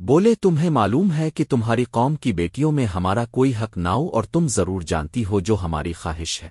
بولے، تمہیں معلوم ہے کہ تمہاری قوم کی بیٹیوں میں ہمارا کوئی حق ناؤ اور تم ضرور جانتی ہو جو ہماری خواہش ہے۔